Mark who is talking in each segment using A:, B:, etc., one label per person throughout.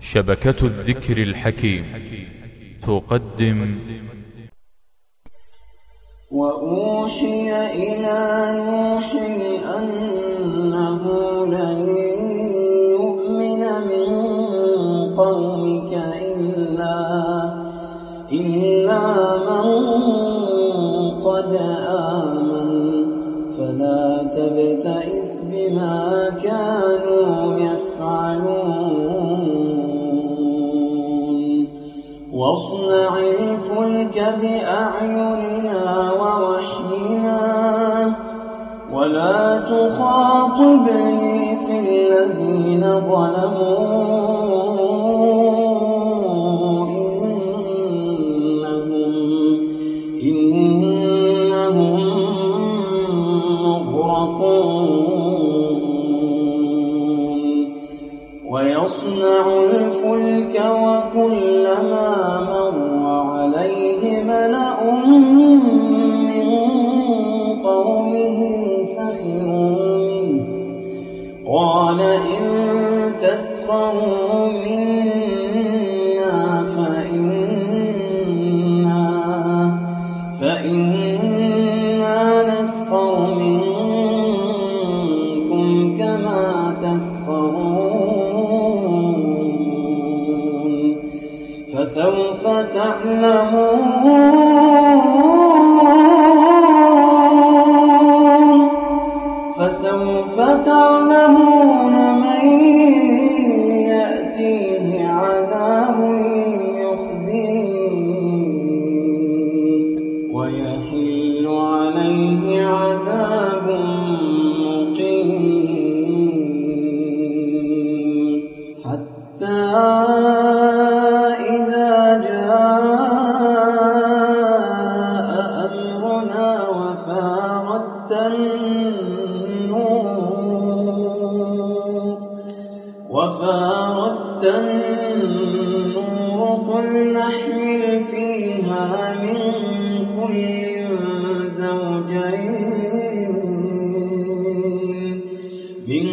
A: شبكة الذكر الحكيم. تقدم.
B: وأوحي إلى نوح أنه لن يؤمن من قومك إلا إلا من قد آمن. فلا تبتئس بما واصنع الفلك بأعيننا ووحينا ولا تخاطبني في الذين ظلموا. إنهم إنهم مغرقون. ويصنع الفلك وكلما قال إن تسخروا منا فإنا فإنا نسخر منكم كما تسخرون فسوف تعلمون فسوف تعلمون من يأتيه عذاب يخزيه ويحل عليه عذاب مقيم حتى إذا جاء وفاردت النور قل نحمل فيها من كل زوجين. من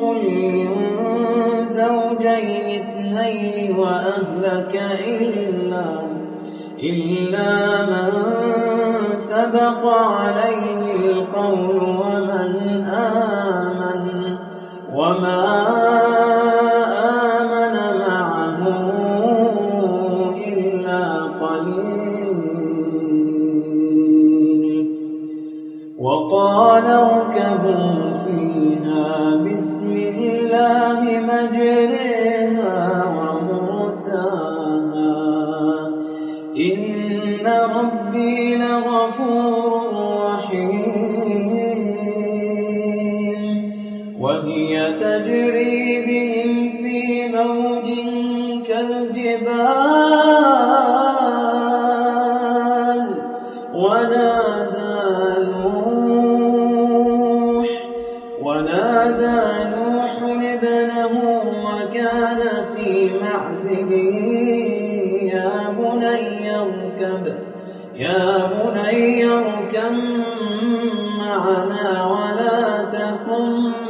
B: كل زوجين اثنين وأهلك إلا إلا من سبق عليه القول ومن آمن. وما آمن معه إلا قليل وقال اركبوا فيها بسم الله مجريها ومرساها إن ربي لغفور رحيم وهي تجري بهم في موج كالجبال. ونادى نوح ونادى نوح ابنه وكان في معزل. يا بني اركب يا بني اركب معنا ولا تكن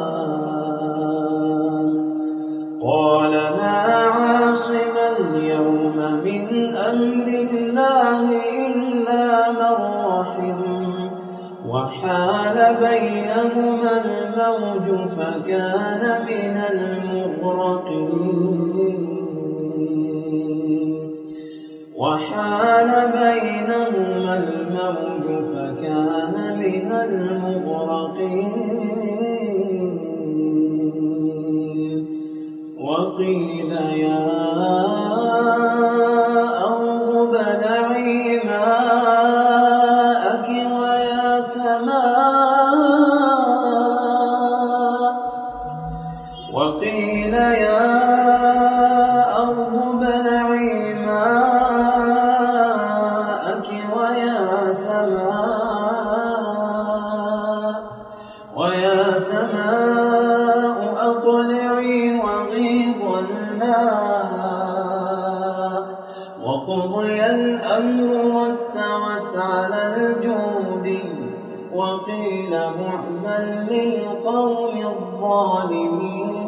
B: من رحم وحال بينهما الموج فكان من المغرقين. وحال بينهما الموج فكان من المغرقين. وقيل يا سماء وقيل يا أرض بلعي ماءك ويا سماء ويا سماء أقلعي وغيض الماء وقضي الأمر واستوت على الجود وقيل بعدا للقوم الظالمين.